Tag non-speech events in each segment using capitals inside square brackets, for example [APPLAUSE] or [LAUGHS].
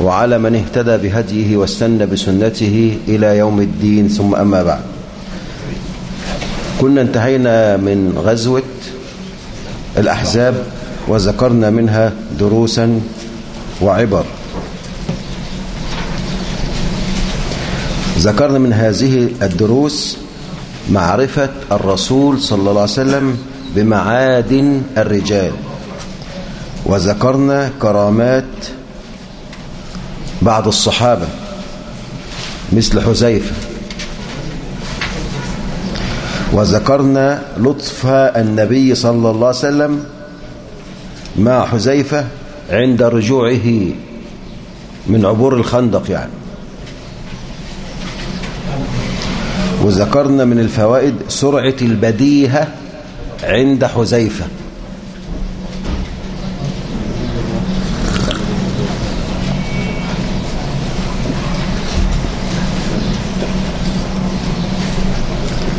وعلى من اهتدى بهديه واستنى بسنته إلى يوم الدين ثم أما بعد. كنا انتهينا من غزوة الأحزاب وذكرنا منها دروسا وعبر. ذكرنا من هذه الدروس معرفة الرسول صلى الله عليه وسلم بمعادن الرجال. وذكرنا كرامات بعض الصحابة مثل حذيفة. وذكرنا لطف النبي صلى الله عليه وسلم مع حذيفة عند رجوعه من عبور الخندق يعني. وذكرنا من الفوائد سرعة البديهة عند حذيفة.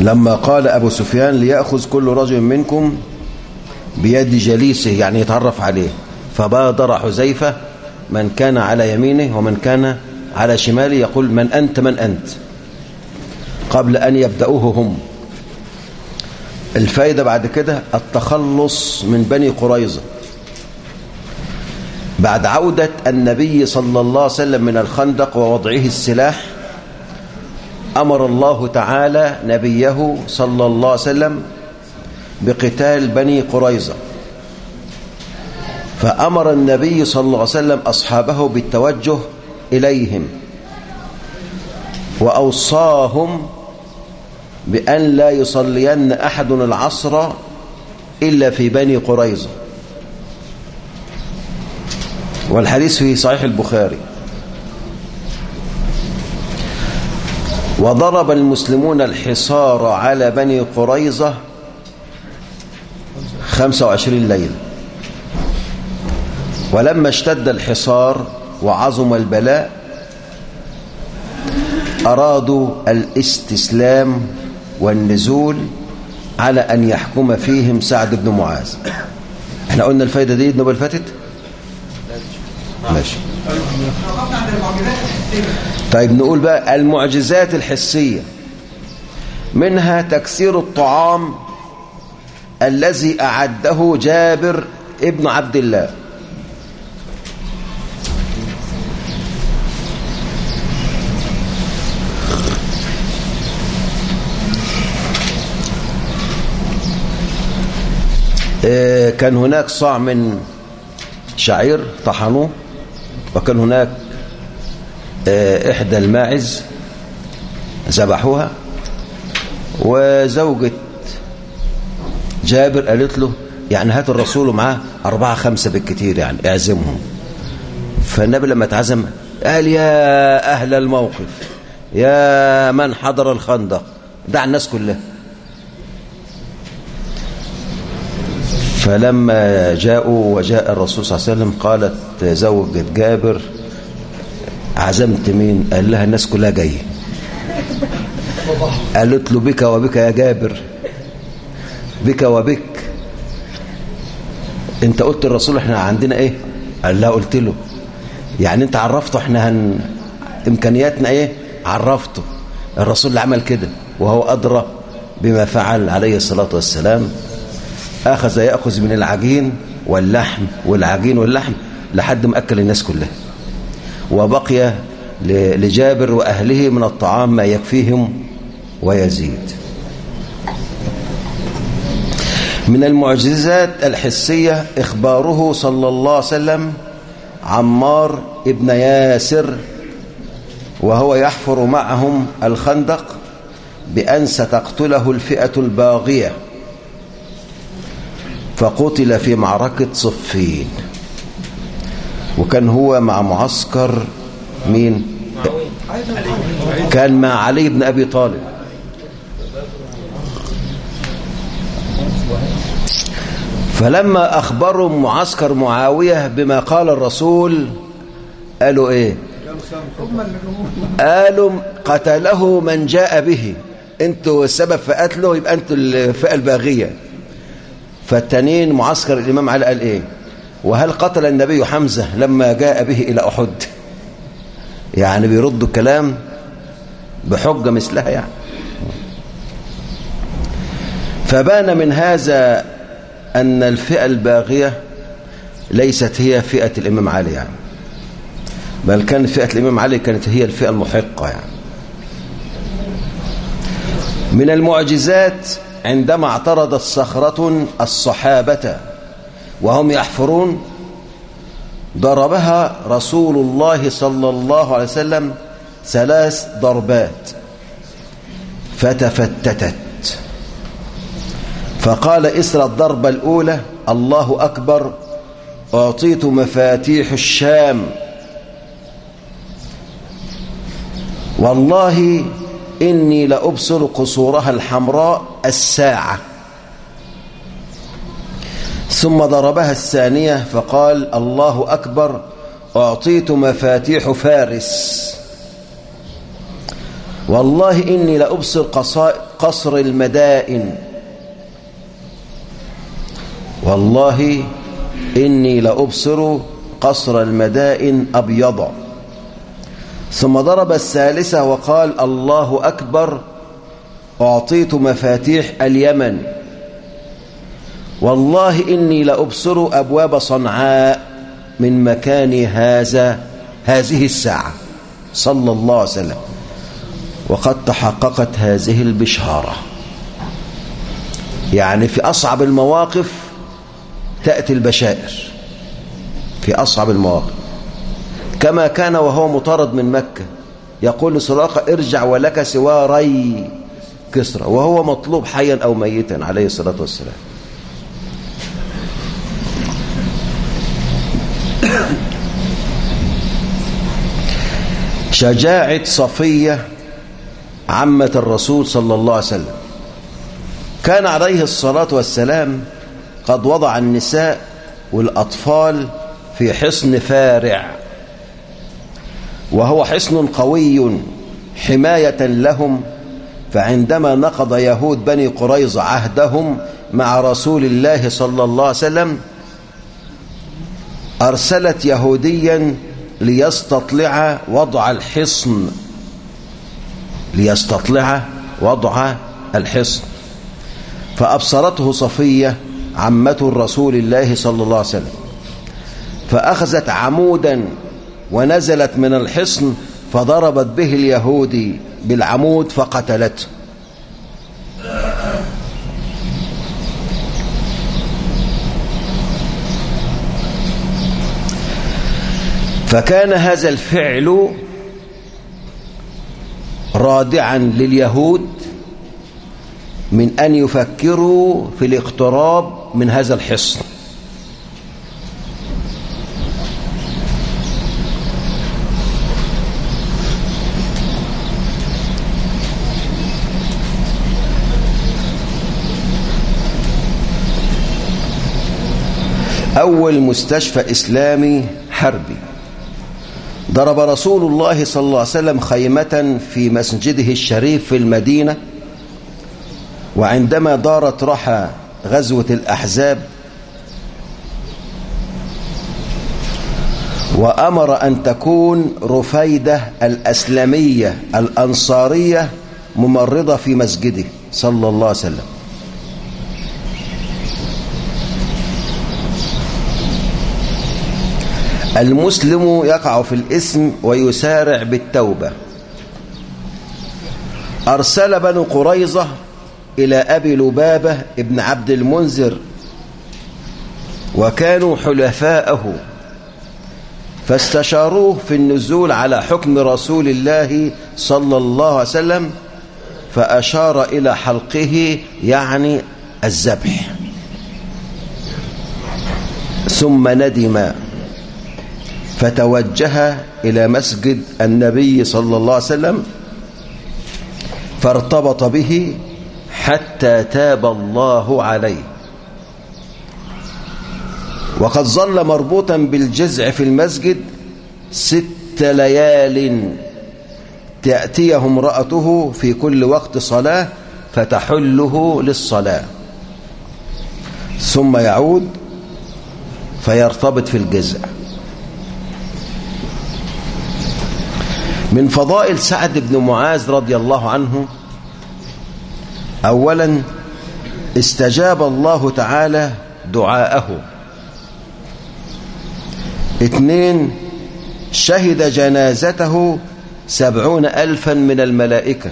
لما قال أبو سفيان ليأخذ كل رجل منكم بيد جليسه يعني يتعرف عليه. فبادر حذيفة من كان على يمينه ومن كان على شماله يقول من أنت من أنت؟ قبل أن يبدأوه هم. الفايدة بعد كده التخلص من بني قريظة. بعد عودة النبي صلى الله عليه وسلم من الخندق ووضعه السلاح أمر الله تعالى نبيه صلى الله عليه وسلم بقتال بني قريظة. فأمر النبي صلى الله عليه وسلم أصحابه بالتوجه إليهم وأوصاهم بأن لا يصلين أحد العصر إلا في بني قريظة. والحديث في صحيح البخاري. وضرب المسلمون الحصار على بني قريظة 25 ليلة ولما اشتد الحصار وعظم البلاء أرادوا الاستسلام والنزول على أن يحكم فيهم سعد بن معاذ. إحنا قلنا الفايدة دي النوبة فاتت؟ ماشي. طيب نقول بقى المعجزات الحسية. منها تكسير الطعام الذي أعده جابر ابن عبد الله. كان هناك صاع من شعير طحنوه وكان هناك إحدى الماعز ذبحوها وزوجة جابر قالت له يعني هات الرسول معاه أربعة خمسة بالكتير يعني اعزمهم. فالنبي لما اتعزم قال يا أهل الموقف يا من حضر الخندق دع الناس كلها. فلما جاءوا وجاء الرسول صلى الله عليه وسلم قالت زوجة جابر عزمت مين؟ قال لها الناس كلها جاية. قالت له بك وبك يا جابر. بك وبك انت قلت الرسول إحنا عندنا إيه؟ قال لها قلت له. يعني انت عرفته إحنا هن امكانياتنا إيه؟ عرفته. الرسول اللي عمل كده وهو أدرى بما فعل عليه الصلاة والسلام. أخذ يأخذ من العجين واللحم والعجين واللحم لحد ما أكل الناس كلها. وبقي لجابر وأهله من الطعام ما يكفيهم ويزيد. من المعجزات الحسية إخباره صلى الله عليه وسلم عمار ابن ياسر وهو يحفر معهم الخندق بأن ستقتله الفئة الباغية فقتل في معركة صفين. وكان هو مع معسكر مين؟ كان مع علي بن أبي طالب. فلما أخبروا معسكر معاوية بما قال الرسول قالوا إيه؟ قالوا قتله من جاء به. أنتوا السبب في قتله يبقى أنتوا الفئة الباغية. فالتانيين معسكر الإمام علي قال إيه؟ وهل قتل النبي حمزة لما جاء به إلى أحد؟ يعني بيردوا الكلام بحجة مثلها يعني. فبان من هذا أن الفئة الباغية ليست هي فئة الإمام علي يعني. بل كانت فئة الإمام علي كانت هي الفئة المحقة يعني. من المعجزات عندما اعترضت صخرة الصحابة وهم يحفرون. ضربها رسول الله صلى الله عليه وسلم ثلاث ضربات. فتفتتت. فقال إسر الضربة الأولى. الله أكبر. أعطيت مفاتيح الشام. والله إني لأبصر قصورها الحمراء الساعة. ثم ضربها الثانية فقال الله أكبر أعطيت مفاتيح فارس. والله إني لأبصر قصر المدائن. والله إني لأبصر قصر المدائن أبيض. ثم ضرب الثالثة وقال الله أكبر أعطيت مفاتيح اليمن. والله إني لأبصر أبواب صنعاء من مكان هذا هذه الساعة. صلى الله عليه وسلم. وقد تحققت هذه البشارة. يعني في أصعب المواقف تأتي البشائر. في أصعب المواقف. كما كان وهو مطارد من مكة يقول لسراقة ارجع ولك سواري كسرى. وهو مطلوب حيا أو ميتا عليه الصلاة والسلام. شجاعة صفية عمة الرسول صلى الله عليه وسلم. كان عليه الصلاة والسلام قد وضع النساء والأطفال في حصن فارع وهو حصن قوي حماية لهم فعندما نقض يهود بني قريظ عهدهم مع رسول الله صلى الله عليه وسلم أرسلت يهوديا ليستطلع وضع الحصن. ليستطلع وضع الحصن. فأبصرته صفية عمة رسول الله صلى الله عليه وسلم. فأخذت عمودا ونزلت من الحصن فضربت به اليهودي بالعمود فقتلته. فكان هذا الفعل رادعا لليهود من أن يفكروا في الاقتراب من هذا الحصن. أول مستشفى إسلامي حربي. ضرب رسول الله صلى الله عليه وسلم خيمة في مسجده الشريف في المدينة وعندما دارت رحى غزوة الأحزاب وأمر أن تكون رفيدة الأسلمية الأنصارية ممرضة في مسجده صلى الله عليه وسلم. المسلم يقع في الاسم ويسارع بالتوبة. أرسل بنو قريظة إلى أبي لبابة ابن عبد المنذر وكانوا حلفاءه فاستشاروه في النزول على حكم رسول الله صلى الله عليه وسلم فأشار إلى حلقه يعني الذبح. ثم ندم. فتوجه إلى مسجد النبي صلى الله عليه وسلم فارتبط به حتى تاب الله عليه. وقد ظل مربوطا بالجزع في المسجد ست ليال تأتيه امرأته في كل وقت صلاة فتحله للصلاة. ثم يعود فيرتبط في الجزع. من فضائل سعد بن معاذ رضي الله عنه أولا استجاب الله تعالى دعاءه. اثنين شهد جنازته سبعون ألفا من الملائكة.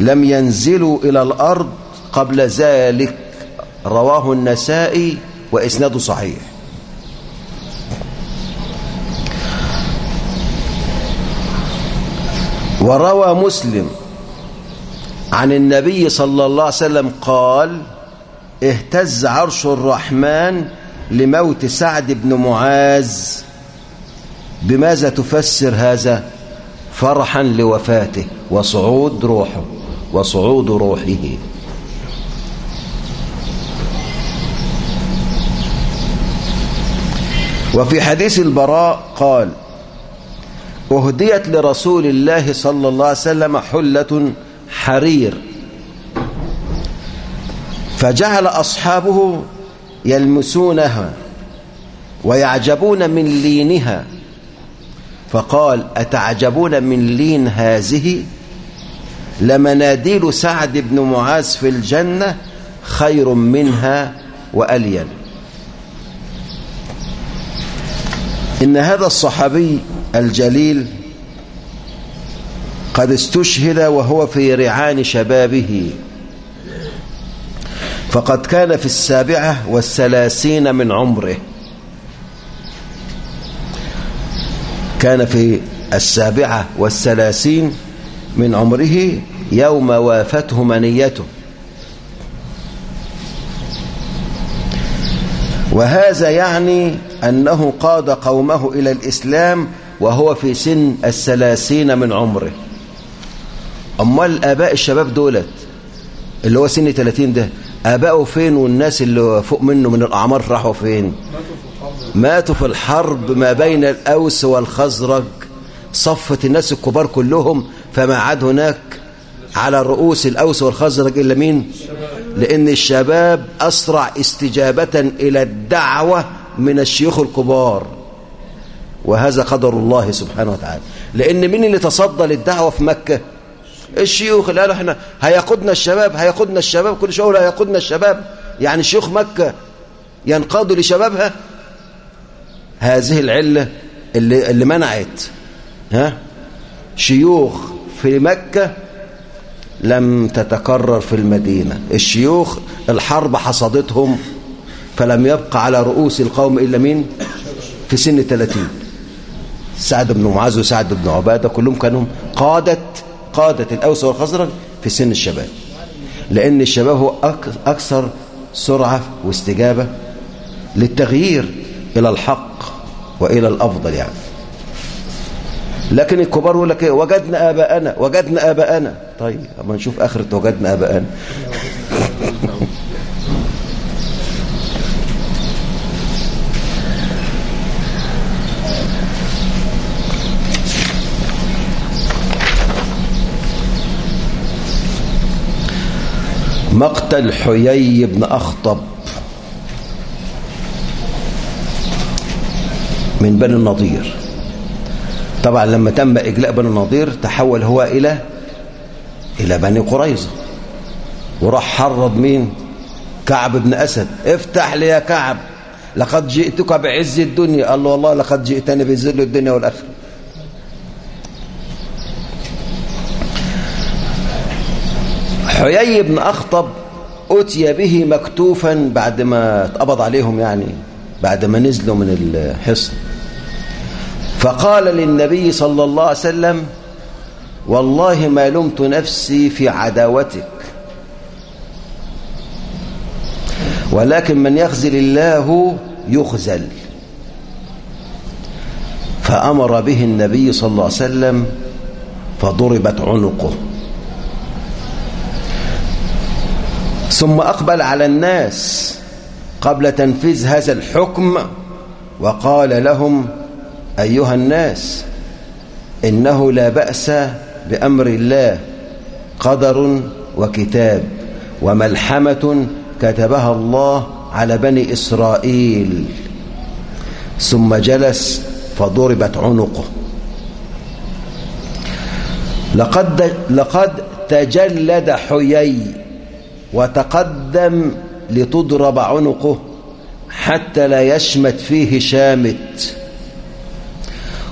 لم ينزلوا إلى الأرض قبل ذلك رواه النسائي وإسناده صحيح. وروى مسلم عن النبي صلى الله عليه وسلم قال اهتز عرش الرحمن لموت سعد بن معاذ. بماذا تفسر هذا؟ فرحا لوفاته وصعود روحه وصعود روحه. وفي حديث البراء قال أهديت لرسول الله صلى الله عليه وسلم حلة حرير. فجعل أصحابه يلمسونها ويعجبون من لينها. فقال أتعجبون من لين هذه؟ لمناديل سعد بن معاذ في الجنة خير منها وألين. إن هذا الصحابي الجليل قد استشهد وهو في رعان شبابه. فقد كان في السابعة والثلاثين من عمره. كان في السابعة والثلاثين من عمره يوم وافته منيته. وهذا يعني أنه قاد قومه إلى الإسلام وهو في سن الثلاثين من عمره. أمال آباء الشباب دولت اللي هو سن 30 ده آباؤه فين والناس اللي فوق منه من الأعمار راحوا فين؟ ماتوا في الحرب ما بين الأوس والخزرج. صفت الناس الكبار كلهم فما عاد هناك على رؤوس الأوس والخزرج إلا مين؟ لأن الشباب أسرع استجابة إلى الدعوة من الشيوخ الكبار. وهذا قدر الله سبحانه وتعالى. لأن مين اللي تصدى للدعوة في مكة؟ الشيوخ. اللي قالوا إحنا هيقودنا الشباب هيقودنا الشباب كل شغل هيقودنا الشباب. يعني شيوخ مكة ينقادوا لشبابها؟ هذه العلة اللي, اللي منعت ها؟ شيوخ في مكة لم تتكرر في المدينة. الشيوخ الحرب حصدتهم فلم يبقى على رؤوس القوم إلا مين؟ في سن 30 سعد بن معاذ وسعد بن عبادة كلهم كانوا قادة قادة الأوس والخزرج في سن الشباب. لأن الشباب هو أكثر سرعة واستجابة للتغيير إلى الحق وإلى الأفضل يعني. لكن الكبار يقول لك إيه؟ وجدنا آباءنا وجدنا آباءنا. طيب أما نشوف آخرة وجدنا آباءنا. مقتل حيي بن أخطب من بني النضير. طبعا لما تم إجلاء بني النضير تحول هو إلى إلى بني قريظة. وراح حرض مين؟ كعب بن أسد. افتح لي يا كعب لقد جئتك بعز الدنيا. قال له والله لقد جئتني بذل الدنيا والآخرة. حيي بن أخطب أتي به مكتوفا بعد ما اتقبض عليهم يعني بعد ما نزلوا من الحصن. فقال للنبي صلى الله عليه وسلم والله ما لمت نفسي في عداوتك. ولكن من يخزل الله يخزل فأمر به النبي صلى الله عليه وسلم فضربت عنقه. ثم أقبل على الناس قبل تنفيذ هذا الحكم وقال لهم أيها الناس إنه لا بأس بأمر الله قدر وكتاب وملحمة كتبها الله على بني إسرائيل. ثم جلس فضربت عنقه. لقد, لقد تجلد حيي. وتقدم لتضرب عنقه حتى لا يشمت فيه شامت.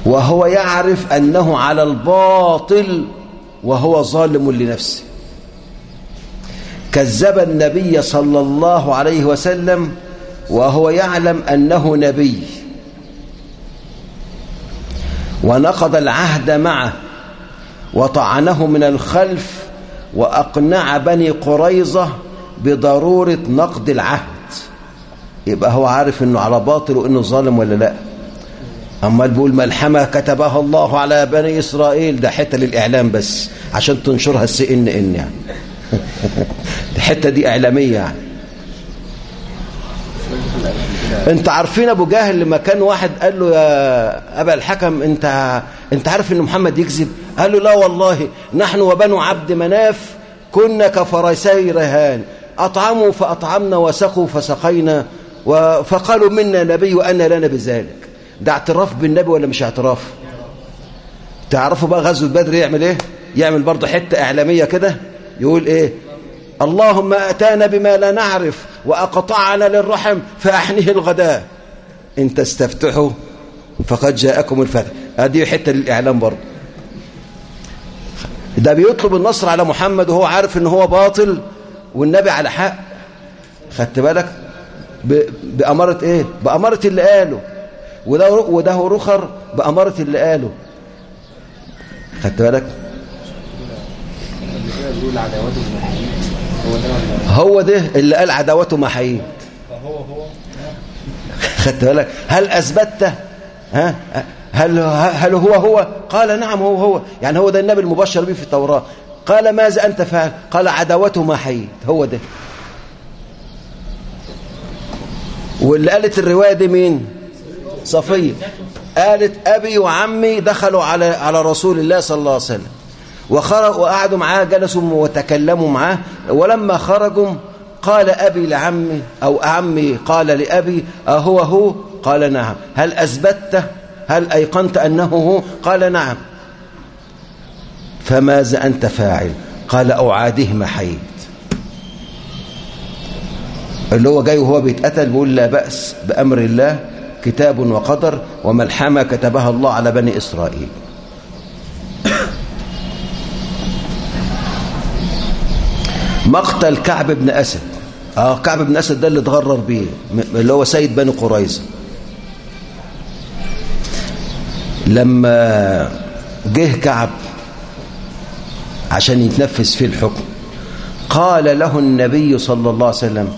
وهو يعرف أنه على الباطل وهو ظالم لنفسه. كذب النبي صلى الله عليه وسلم وهو يعلم أنه نبي. ونقض العهد معه وطعنه من الخلف وأقنع بني قريظة بضرورة نقض العهد. يبقى هو عارف أنه على باطل وأنه ظالم ولا لأ. أما بيقول ملحمة كتبها الله على بني إسرائيل ده حتة للإعلام بس عشان تنشرها السي إن إن يعني. [LAUGHS] الحتة دي إعلامية يعني. أنت عارفين أبو جهل لما كان واحد قال له يا أبا الحكم أنت أنت عارف إن محمد يكذب؟ قال له لا والله نحن وبنو عبد مناف كنا كفرسي رهان أطعموا فأطعمنا وسقوا فسقينا فقالوا منا نبي وأنا لنا بذلك. ده اعتراف بالنبي ولا مش اعتراف؟ تعرفوا بقى غزوه بدر يعمل إيه؟ يعمل برضه حتة إعلامية كده يقول إيه؟ اللهم أتانا بما لا نعرف وأقطعنا للرحم فأحنه الغداء. إن تستفتحوا فقد جاءكم الفتح هذه حتة للإعلام برضه. ده بيطلب النصر على محمد وهو عارف إن هو باطل والنبي على حق. خدت بالك؟ بأمارة إيه؟ بأمارة اللي قاله. وده وده رخر بأمارة اللي قاله. خدت بالك؟ هو ده اللي قال عداوته هو هو. خدت بالك؟ هل أثبته ها؟ هل هل هو هو؟ قال نعم هو هو. يعني هو ده النبي المبشر به في التوراة. قال ماذا أنت فعل قال عداوته ما حيد هو ده. واللي قالت الرواية دي مين؟ صفية قالت أبي وعمي دخلوا على على رسول الله صلى الله عليه وسلم. وخرج وقعدوا معاه جلسوا وتكلموا معاه. ولما خرجوا قال أبي لعمي أو عمي قال لأبي أهو هو قال نعم. هل أثبته هل أيقنت أنه هو؟ قال نعم. فماذا أنت فاعل؟ قال أعاده محيد اللي هو جاي وهو بيتقتل بيقول لا بأس بأمر الله كتاب وقدر وملحمة كتبها الله على بني إسرائيل. [COUGHS] مقتل كعب بن أسد. آه كعب بن أسد ده اللي اتغرر بيه اللي هو سيد بني قريظة. لما جه كعب عشان يتنفذ فيه الحكم قال له النبي صلى الله عليه وسلم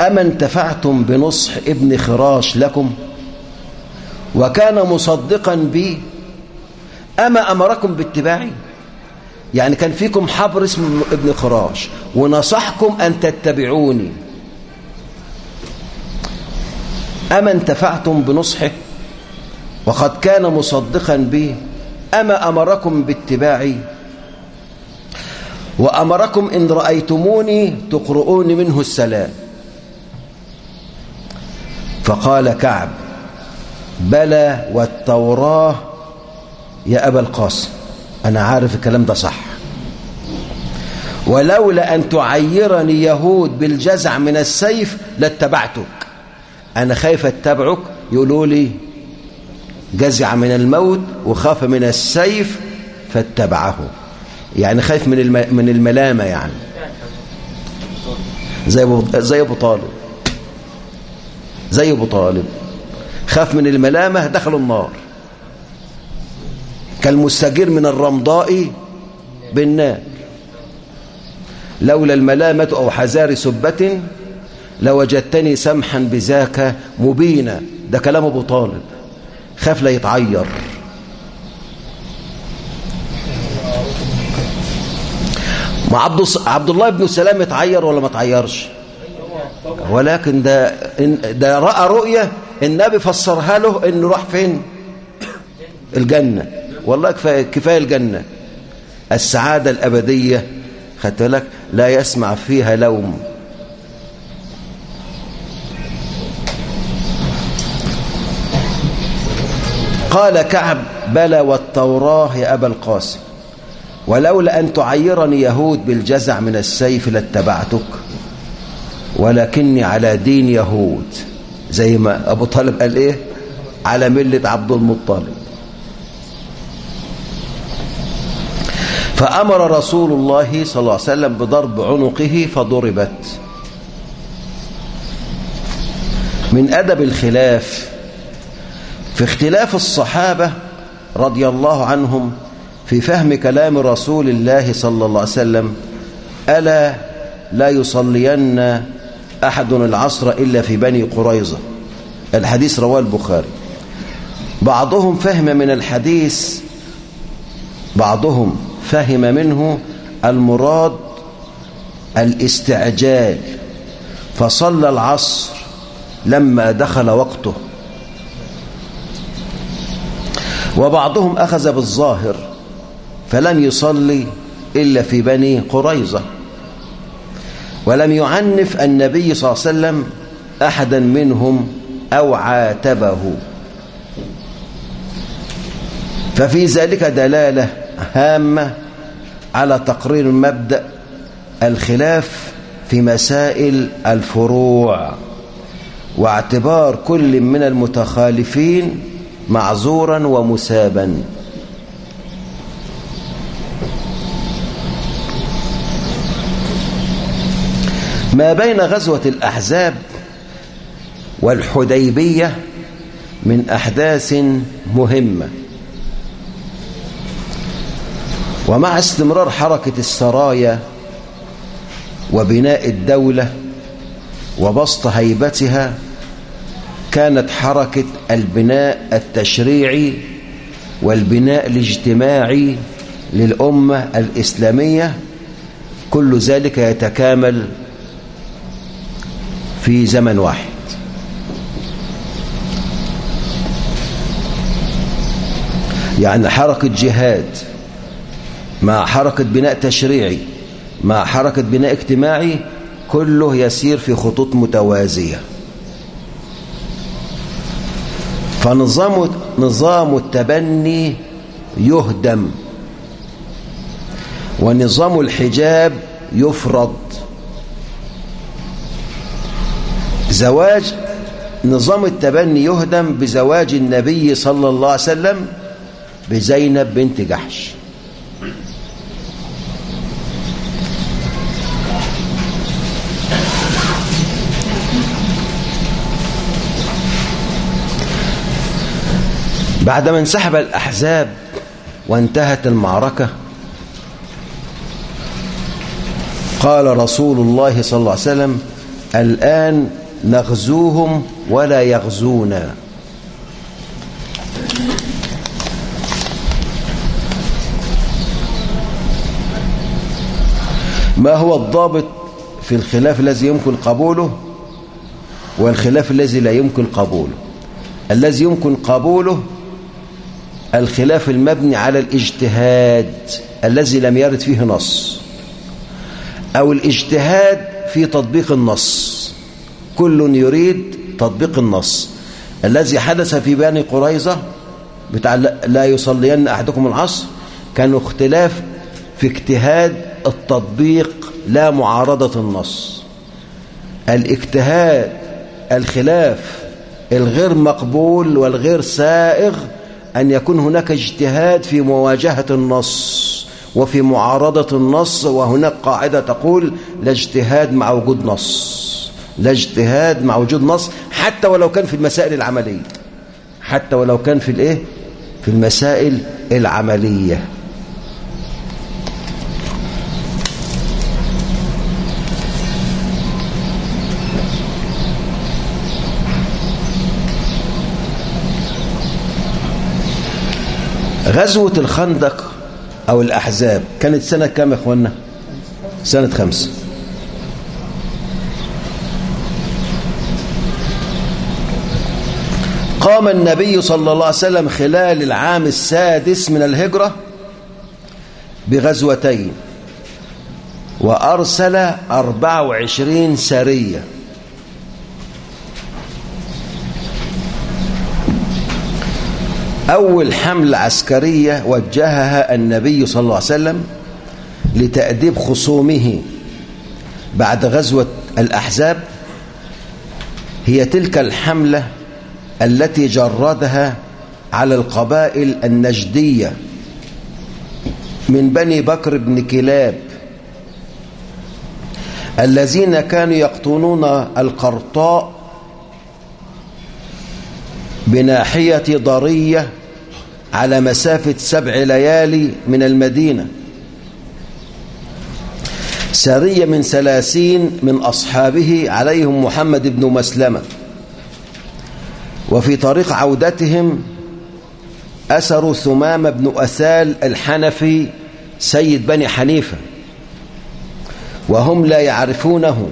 أما انتفعتم بنصح ابن خراش لكم؟ وكان مصدقا بي أما أمركم باتباعي؟ يعني كان فيكم حبر اسمه ابن خراش ونصحكم أن تتبعوني. أما انتفعتم بنصحه؟ وقد كان مصدقا بي أما أمركم باتباعي؟ وأمركم إن رأيتموني تقرؤون منه السلام. فقال كعب بلى والتوراة يا أبا القاسم. أنا عارف الكلام ده صح. ولولا أن تعيرني يهود بالجزع من السيف لاتبعتك. أنا خايف أتبعك يقولوا لي جزع من الموت وخاف من السيف فاتبعه. يعني خايف من. من الملامة يعني. زي أبو زي أبو طالب. زي أبو طالب. خاف من الملامة دخلوا النار. كالمستجير من الرمضاء بالنار. لولا الملامة أو حذار سبة لوجدتني سمحا بذاك مبينا. ده كلام أبو طالب. خاف لا يتعير. ما عبد عبد الله بن سلام اتعير ولا ما اتعيرش ولكن ده ده رأى رؤية النبي فسرها له إنه راح فين؟ الجنة. والله كفايه كفاية الجنة. السعادة الأبدية خدت بالك؟ لا يسمع فيها لوم. قال كعب بلى والتوراه يا أبا القاسم ولولا أن تعيرني يهود بالجزع من السيف لاتبعتك ولكني على دين يهود. زي ما أبو طالب قال إيه؟ على ملة عبد المطلب. فأمر رسول الله صلى الله عليه وسلم بضرب عنقه فضربت. من أدب الخلاف في اختلاف الصحابة رضي الله عنهم في فهم كلام رسول الله صلى الله عليه وسلم ألا لا يصلين أحد العصر إلا في بني قريظة. الحديث رواه البخاري. بعضهم فهم من الحديث بعضهم فهم منه المراد الاستعجال. فصلى العصر لما دخل وقته. وبعضهم أخذ بالظاهر فلم يصلي إلا في بني قريظة. ولم يعنف النبي صلى الله عليه وسلم أحدا منهم أو عاتبه. ففي ذلك دلالة هامة على تقرير مبدأ الخلاف في مسائل الفروع واعتبار كل من المتخالفين معذورا ومسابا. ما بين غزوة الأحزاب والحديبية من أحداث مهمة. ومع استمرار حركة السرايا وبناء الدولة وبسط هيبتها كانت حركة البناء التشريعي والبناء الاجتماعي للأمة الإسلامية كل ذلك يتكامل في زمن واحد. يعني حركة جهاد مع حركة بناء تشريعي مع حركة بناء اجتماعي كله يسير في خطوط متوازية. فنظام نظام التبني يهدم ونظام الحجاب يفرض. زواج نظام التبني يهدم بزواج النبي صلى الله عليه وسلم بزينب بنت جحش. بعدما انسحب الأحزاب وانتهت المعركة قال رسول الله صلى الله عليه وسلم الآن نغزوهم ولا يغزونا. ما هو الضابط في الخلاف الذي يمكن قبوله؟ والخلاف الذي لا يمكن قبوله. الذي يمكن قبوله الخلاف المبني على الاجتهاد الذي لم يرد فيه نص أو الاجتهاد في تطبيق النص. كل يريد تطبيق النص. الذي حدث في بني قريظة بتاع لا يصلين أحدكم العصر كانوا اختلاف في اجتهاد التطبيق لا معارضة النص. الاجتهاد الخلاف الغير مقبول والغير سائغ أن يكون هناك اجتهاد في مواجهة النص وفي معارضة النص وهناك قاعدة تقول لا اجتهاد مع وجود نص لا اجتهاد مع وجود نص حتى ولو كان في المسائل العملية حتى ولو كان في الإيه؟ في المسائل العملية. غزوة الخندق أو الأحزاب كانت سنة كام يا أخوانا سنة خمسة قام النبي صلى الله عليه وسلم خلال العام السادس من الهجرة بغزوتين وأرسل أربع وعشرين سرية. أول حملة عسكرية وجهها النبي صلى الله عليه وسلم لتأديب خصومه بعد غزوة الأحزاب. هي تلك الحملة التي جردها على القبائل النجدية من بني بكر بن كلاب الذين كانوا يقطنون القرطاء بناحية ضرية على مسافة سبع ليالي من المدينة. سرية من ثلاثين من أصحابه عليهم محمد بن مسلمة. وفي طريق عودتهم أسروا ثمام بن أسال الحنفي سيد بني حنيفة. وهم لا يعرفونه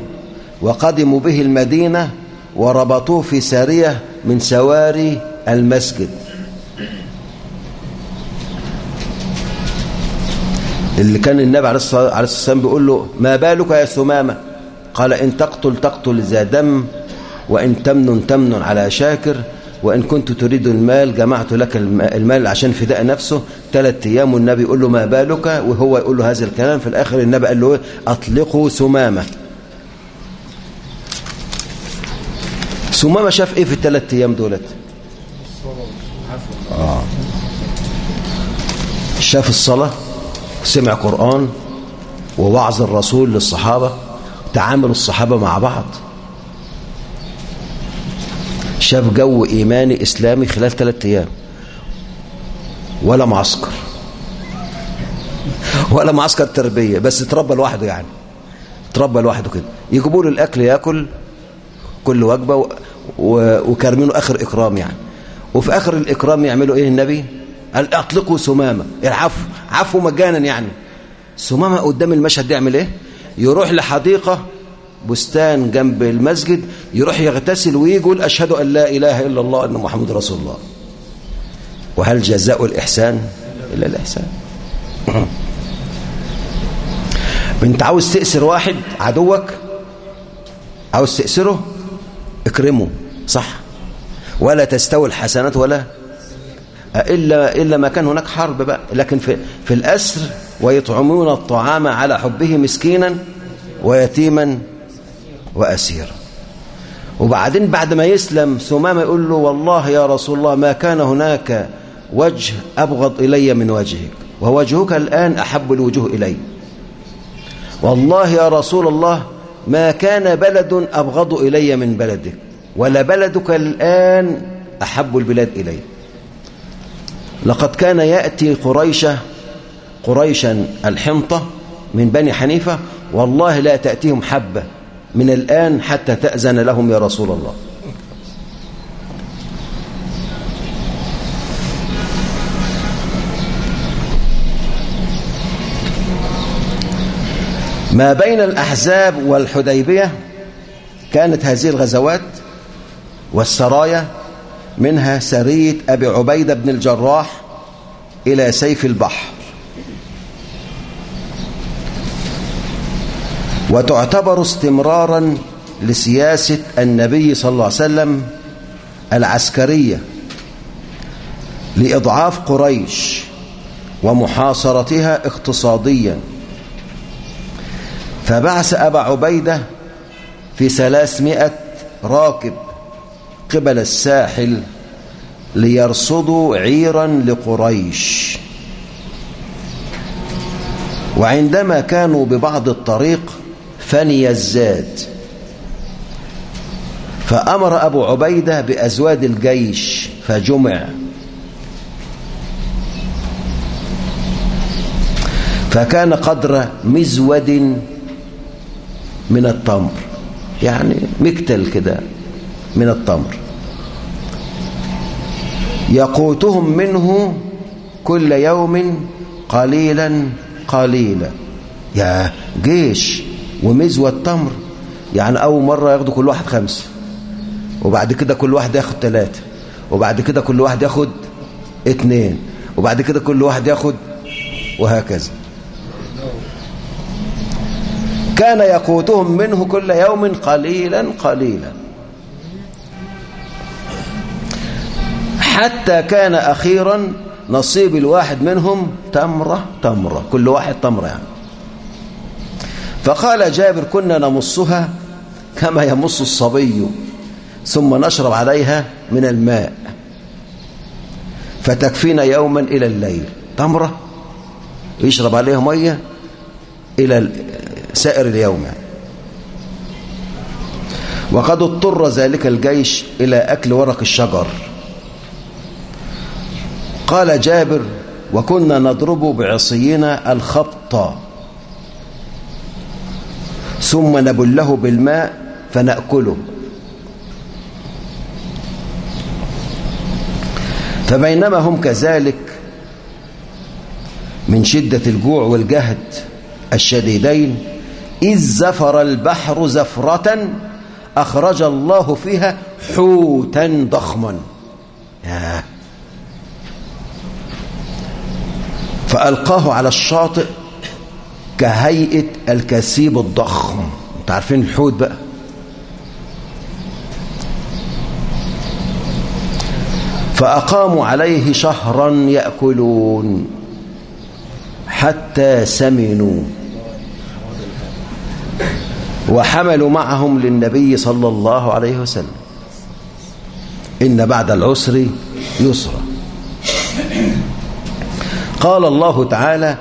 وقدموا به المدينة وربطوه في سارية من سواري المسجد. اللي كان النبي عليه الصلاة والسلام بيقول له ما بالك يا ثمامة قال إن تقتل تقتل ذا دم وإن تمن تمن على شاكر وإن كنت تريد المال جمعت لك المال عشان فداء نفسه. ثلاث أيام والنبي يقول له ما بالك؟ وهو يقول له هذا الكلام. في الآخر النبي قال له أطلقوا ثمامة ثمامة شاف إيه في الثلاث أيام دولت؟ آه. شاف الصلاة سمع قرآن ووعظ الرسول للصحابة تعامل الصحابة مع بعض. شاف جو إيماني إسلامي خلال ثلاثة أيام. ولا معسكر. ولا معسكر تربية بس اتربى لوحده يعني. اتربى لوحده كده. يجيبوا له الأكل ياكل كل وجبة. وكارمينه آخر إكرام يعني. وفي آخر الإكرام يعملوا إيه النبي؟ قال أطلقوا سمامة. العفو عفو مجانا يعني. سمامة قدام المشهد يعمل إيه؟ يروح لحديقة بستان جنب المسجد يروح يغتسل ويقول أشهد أن لا إله إلا الله أن محمد رسول الله. وهل جزاء الإحسان إلا الإحسان؟ [CLEARS THROAT] انت عاوز تأسر واحد عدوك؟ عاوز تأسره اكرمه صح. ولا تستوي الحسنات ولا إلا, إلا ما كان هناك حرب بقى. لكن في, في الأسر ويطعمون الطعام على حبه مسكينا ويتيما وأسيرا. وبعدين بعد ما يسلم ثمامة يقول له والله يا رسول الله ما كان هناك وجه أبغض إلي من وجهك ووجهك الآن أحب الوجوه إلي. والله يا رسول الله ما كان بلد أبغض إلي من بلدك ولا بلدك الآن أحب البلاد إلي. لقد كان يأتي قريشة قريشا الحنطة من بني حنيفة والله لا تأتيهم حبة من الآن حتى تأذن لهم يا رسول الله. ما بين الأحزاب والحديبية كانت هذه الغزوات والسرايا منها سرية أبي عبيدة بن الجراح إلى سيف البحر. وتعتبر استمرارا لسياسة النبي صلى الله عليه وسلم العسكرية لإضعاف قريش ومحاصرتها اقتصاديا. فبعث أبا عبيدة في ثلاثمائة راكب قبل الساحل ليرصدوا عيرا لقريش. وعندما كانوا ببعض الطريق فني الزاد. فأمر أبو عبيدة بأزواد الجيش فجمع. فكان قدر مزود من التمر. يعني مكتل كده من التمر. يقوتهم منه كل يوم قليلا قليلا. يا جيش ومزوة تمر يعني أول مرة ياخدوا كل واحد خمسة. وبعد كده كل واحد ياخد ثلاثة وبعد كده كل واحد ياخد اتنين. وبعد كده كل واحد ياخد وهكذا. كان يقوتهم منه كل يوم قليلا قليلا. حتى كان أخيرا نصيب الواحد منهم تمرة تمرة كل واحد تمرة يعني. فقال جابر كنا نمصها كما يمص الصبي ثم نشرب عليها من الماء. فتكفينا يوما إلى الليل. تمرة يشرب عليها مية إلى سائر اليوم يعني. وقد اضطر ذلك الجيش إلى أكل ورق الشجر. قال جابر وكنا نضرب بعصينا الخبط. ثم نبله بالماء فنأكله. فبينما هم كذلك من شدة الجوع والجهد الشديدين إذ زفر البحر زفرة أخرج الله فيها حوتا ضخما. فألقاه على الشاطئ كهيئة الكسيب الضخم. أنت عارفين الحوت بقى. فأقاموا عليه شهرا يأكلون حتى سمنوا. وحملوا معهم للنبي صلى الله عليه وسلم. إن بعد العسر يسرا. قال الله تعالى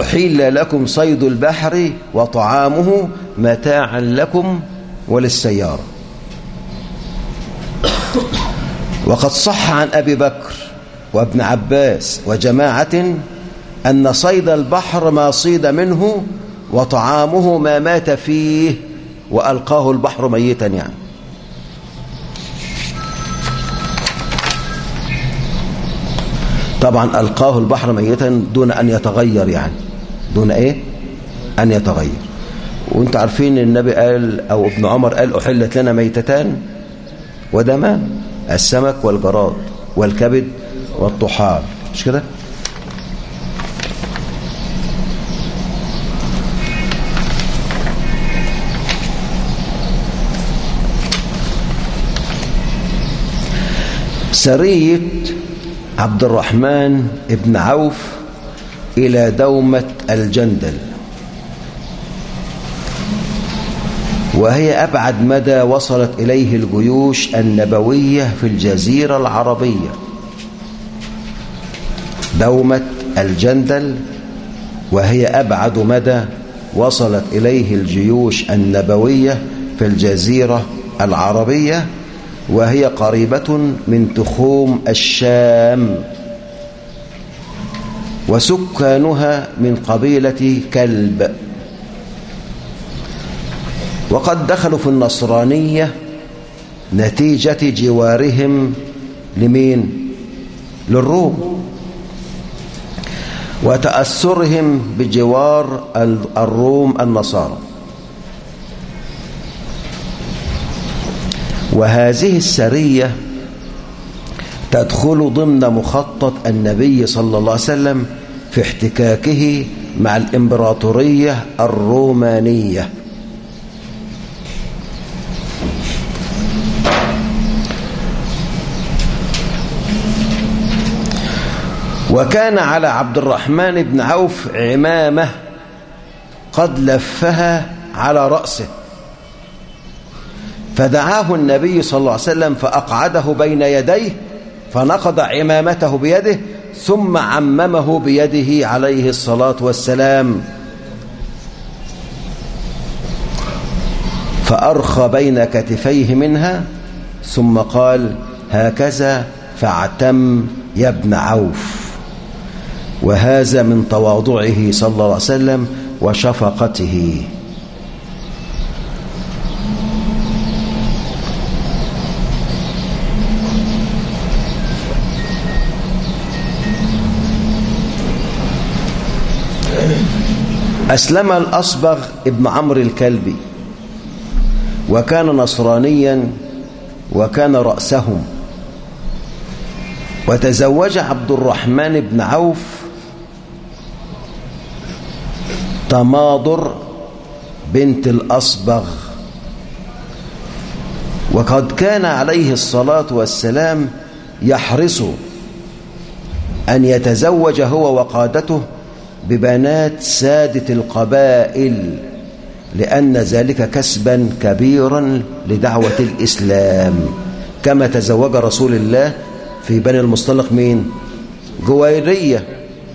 أحل لكم صيد البحر وطعامه متاعا لكم وللسيارة. وقد صح عن أبي بكر وابن عباس وجماعة أن صيد البحر ما صيد منه وطعامه ما مات فيه وألقاه البحر ميتا يعني. طبعا ألقاه البحر ميتا دون أن يتغير يعني. دون إيه؟ أن يتغير. وانت عارفين النبي قال أو ابن عمر قال أحلت لنا ميتتان؟ ودمان. السمك والجراد والكبد والطحال. مش كده؟ سرية عبد الرحمن ابن عوف إلى دومة الجندل. وهي أبعد مدى وصلت إليه الجيوش النبوية في الجزيرة العربية. دومة الجندل وهي أبعد مدى وصلت إليه الجيوش النبوية في الجزيرة العربية. وهي قريبة من تخوم الشام. وسكانها من قبيلة كلب. وقد دخلوا في النصرانية نتيجة جوارهم لمين؟ للروم. وتأثرهم بجوار الروم النصارى. وهذه السرية تدخل ضمن مخطط النبي صلى الله عليه وسلم في احتكاكه مع الإمبراطورية الرومانية. وكان على عبد الرحمن بن عوف عمامة قد لفها على رأسه. فدعاه النبي صلى الله عليه وسلم فأقعده بين يديه فنقض عمامته بيده ثم عممه بيده عليه الصلاة والسلام. فأرخى بين كتفيه منها ثم قال هكذا فاعتم يا ابن عوف. وهذا من تواضعه صلى الله عليه وسلم وشفقته. أسلم الأصبغ ابن عمرو الكلبي وكان نصرانيا وكان رأسهم. وتزوج عبد الرحمن بن عوف تماضر بنت الأصبغ. وقد كان عليه الصلاة والسلام يحرص أن يتزوج هو وقادته ببنات سادة القبائل لأن ذلك كسبا كبيرا لدعوة الإسلام. كما تزوج رسول الله في بني المصطلق مين؟ جويرية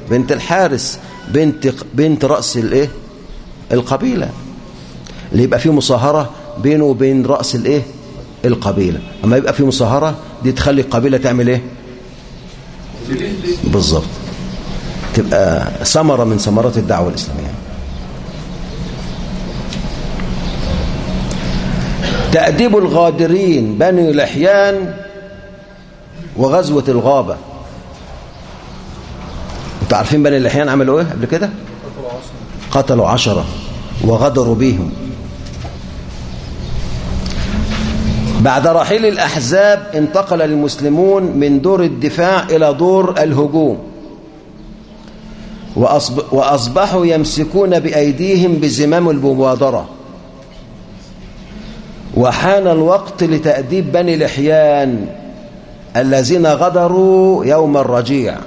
بنت الحارس بنت بنت رأس الإيه؟ القبيلة. اللي يبقى فيه مصاهرة بينه وبين رأس الإيه؟ القبيلة. أما يبقى فيه مصاهرة دي تخلي القبيلة تعمل إيه؟ بالظبط. تبقى ثمرة من ثمرات الدعوة الإسلامية. تأديب الغادرين بني لحيان وغزوة الغابة. أنتوا عارفين بني اللحيان عملوا إيه قبل كده؟ قتلوا عشرة وغدروا بيهم. بعد رحيل الأحزاب انتقل المسلمون من دور الدفاع إلى دور الهجوم. وأصبحوا يمسكون بأيديهم بزمام المبادرة. وحان الوقت لتأديب بني لحيان الذين غدروا يوم الرجيع.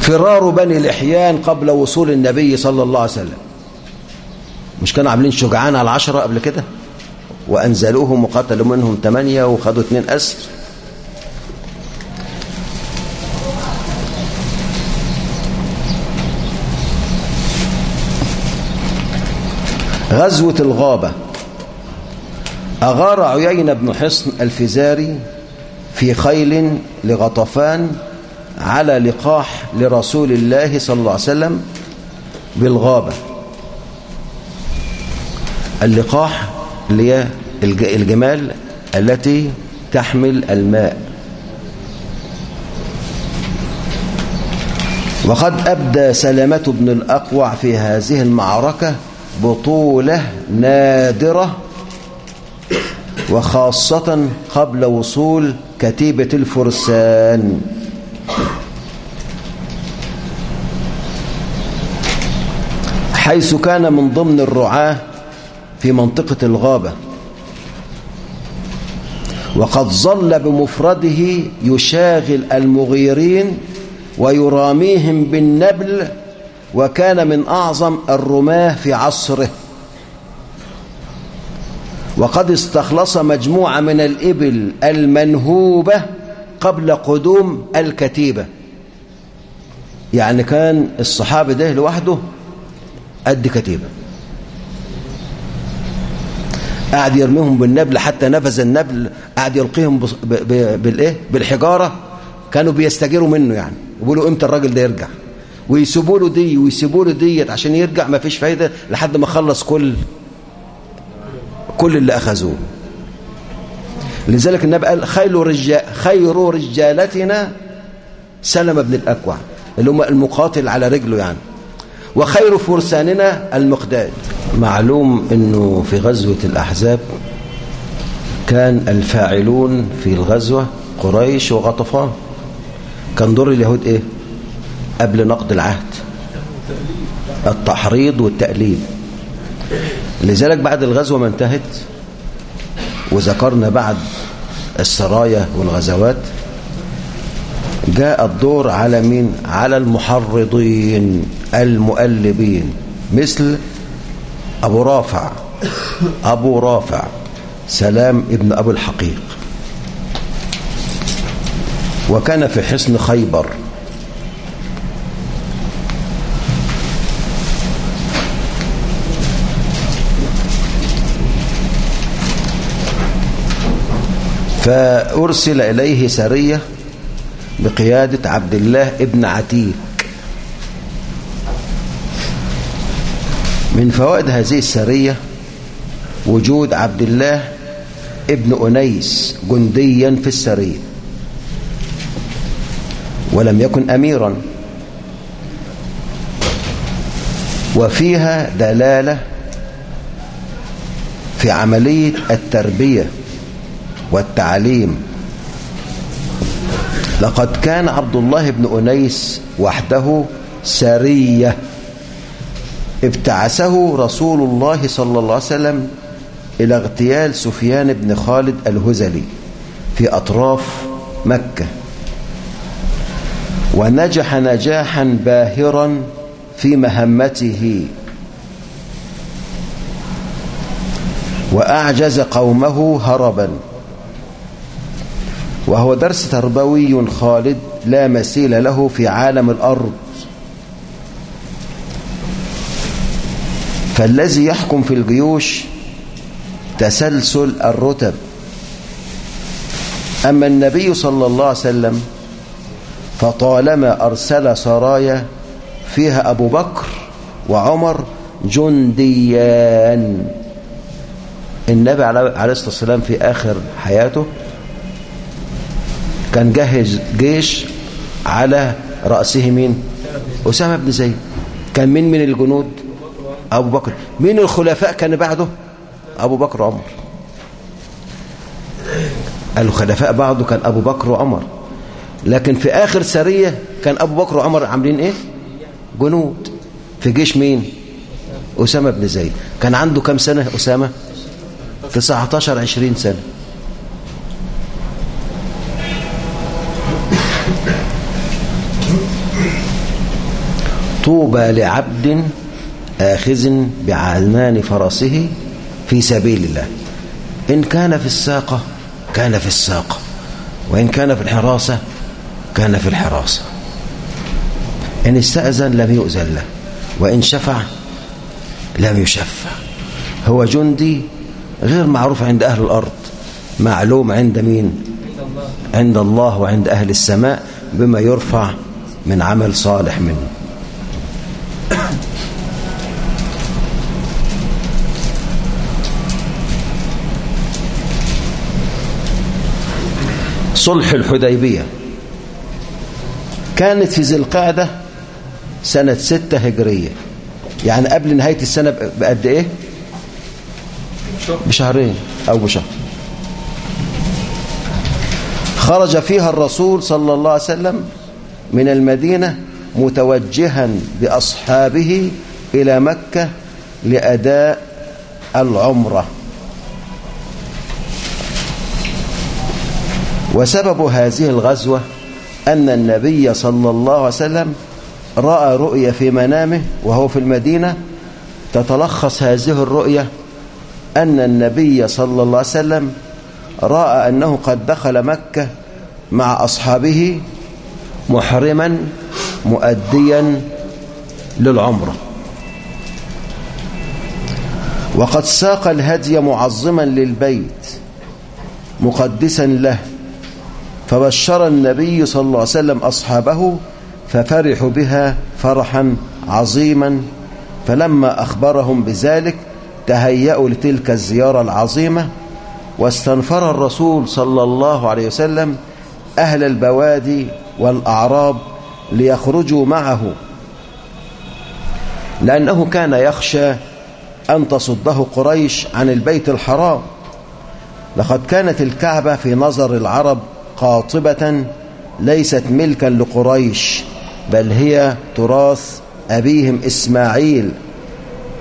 فرار بني لحيان قبل وصول النبي صلى الله عليه وسلم. مش كانوا عاملين شجعان على العشرة قبل كده؟ وأنزلوهم وقتلوا منهم ثمانية وخدوا اثنين أسر. غزوة الغابة. أغار عيين بن حصن الفزاري في خيل لغطفان على لقاح لرسول الله صلى الله عليه وسلم بالغابة. اللقاح اللي هي الجمال التي تحمل الماء. وقد أبدى سلامة بن الأقوع في هذه المعركة بطولة نادرة وخاصة قبل وصول كتيبة الفرسان. حيث كان من ضمن الرعاة في منطقة الغابة. وقد ظل بمفرده يشاغل المغيرين ويراميهم بالنبل وكان من أعظم الرماة في عصره. وقد استخلص مجموعة من الإبل المنهوبة قبل قدوم الكتيبة. يعني كان الصحابي ده لوحده قد كتيبة. قاعد يرميهم بالنبل حتى نفذ النبل قاعد يلقيهم بالإيه؟ بالحجارة. كانوا بيستجيروا منه يعني يقولوا إمتى الراجل ده يرجع؟ ويسيبوا له دي ويسيبوا له ديت عشان يرجع ما فيش فايدة لحد ما خلص كل كل اللي أخذوه. لذلك النبي قال خير رجال خير رجالتنا سلم بن الأكوع اللي هم المقاتل على رجله يعني. وخير فرساننا المقداد. معلوم إنه في غزوة الأحزاب كان الفاعلون في الغزوة قريش وغطفان. كان دور اليهود إيه؟ قبل نقد العهد. التحريض والتأليل لذلك بعد الغزوة ما انتهت وذكرنا بعد السرايا والغزوات جاء الدور على مين؟ على المحرضين. المؤلبين مثل أبو رافع. أبو رافع. سلام ابن أبو الحقيق. وكان في حصن خيبر. فأرسل إليه سرية بقيادة عبد الله ابن عتيق. من فوائد هذه السرية وجود عبد الله ابن أنيس جنديا في السرية ولم يكن أميرا. وفيها دلالة في عملية التربية والتعليم. لقد كان عبد الله بن أنيس وحده سرية. ابتعثه رسول الله صلى الله عليه وسلم إلى اغتيال سفيان بن خالد الهزلي في أطراف مكة. ونجح نجاحا باهرا في مهمته. وأعجز قومه هربا. وهو درس تربوي خالد لا مثيل له في عالم الأرض. فالذي يحكم في الجيوش تسلسل الرتب. أما النبي صلى الله عليه وسلم فطالما أرسل سرايا فيها أبو بكر وعمر جنديان النبي عليه الصلاة والسلام في آخر حياته كان جهز جيش على رأسه مين؟ أسامة بن زيد. كان مين من الجنود. أبو بكر. مين الخلفاء كان بعده؟ أبو بكر وعمر. الخلفاء بعده كان أبو بكر وعمر. لكن في آخر سرية كان أبو بكر وعمر عاملين إيه؟ جنود. في جيش مين؟ أسامة بن زيد. كان عنده كم سنة أسامة؟ 19 20 سنة. طوبى لعبد آخذ بعلمان فرسه في سبيل الله. إن كان في الساقة كان في الساقة. وإن كان في الحراسة كان في الحراسة. إن استأذن لم يؤذن له وإن شفع لم يشفع. هو جندي غير معروف عند أهل الأرض. معلوم عند مين؟ عند الله وعند أهل السماء بما يرفع من عمل صالح منه. صلح الحديبية. كانت في ذي القعدة سنة ستة هجرية. يعني قبل نهاية السنة بقد إيه؟ بشهرين أو بشهر. خرج فيها الرسول صلى الله عليه وسلم من المدينة متوجها بأصحابه إلى مكة لأداء العمرة. وسبب هذه الغزوة أن النبي صلى الله عليه وسلم رأى رؤية في منامه وهو في المدينة تتلخص هذه الرؤية أن النبي صلى الله عليه وسلم رأى أنه قد دخل مكة مع أصحابه محرما مؤديا للعمرة. وقد ساق الهدي معظما للبيت مقدسا له. فبشر النبي صلى الله عليه وسلم أصحابه ففرحوا بها فرحا عظيما. فلما أخبرهم بذلك تهيأوا لتلك الزيارة العظيمة واستنفر الرسول صلى الله عليه وسلم أهل البوادي والأعراب ليخرجوا معه لأنه كان يخشى أن تصده قريش عن البيت الحرام. لقد كانت الكعبة في نظر العرب قاطبة ليست ملكا لقريش بل هي تراث أبيهم إسماعيل.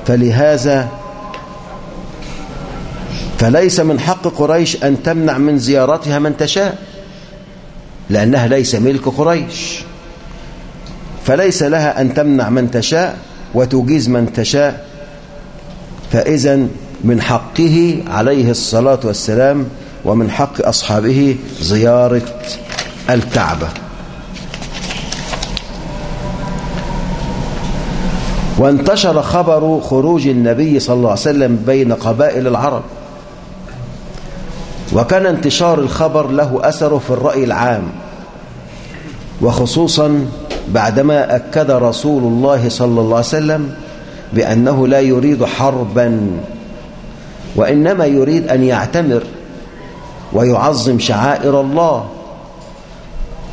فلهذا فليس من حق قريش أن تمنع من زيارتها من تشاء لأنها ليس ملك قريش. فليس لها أن تمنع من تشاء وتجيز من تشاء. فإذا من حقه عليه الصلاة والسلام ومن حق أصحابه زيارة الكعبة. وانتشر خبر خروج النبي صلى الله عليه وسلم بين قبائل العرب. وكان انتشار الخبر له أثره في الرأي العام وخصوصا بعدما أكد رسول الله صلى الله عليه وسلم بأنه لا يريد حربا وإنما يريد أن يعتمر ويعظم شعائر الله.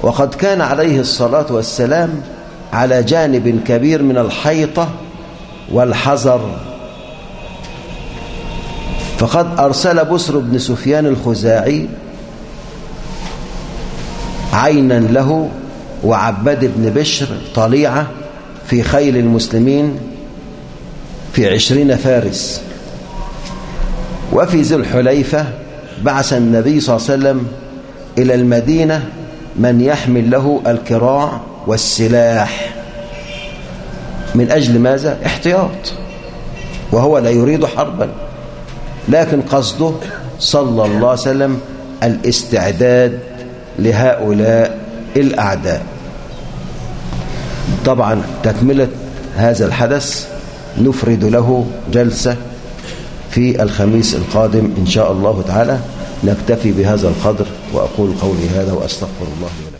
وقد كان عليه الصلاة والسلام على جانب كبير من الحيطة والحذر. فقد أرسل بسر بن سفيان الخزاعي عينا له وعباد بن بشر طليعة في خيل المسلمين في عشرين فارس. وفي ذي الحليفة بعث النبي صلى الله عليه وسلم إلى المدينة من يحمل له الكراع والسلاح. من أجل ماذا؟ احتياط. وهو لا يريد حربا. لكن قصده صلى الله عليه وسلم الاستعداد لهؤلاء الأعداء. طبعا تكملة هذا الحدث نفرد له جلسة في الخميس القادم إن شاء الله تعالى نكتفي بهذا القدر وأقول قولي هذا وأستغفر الله لي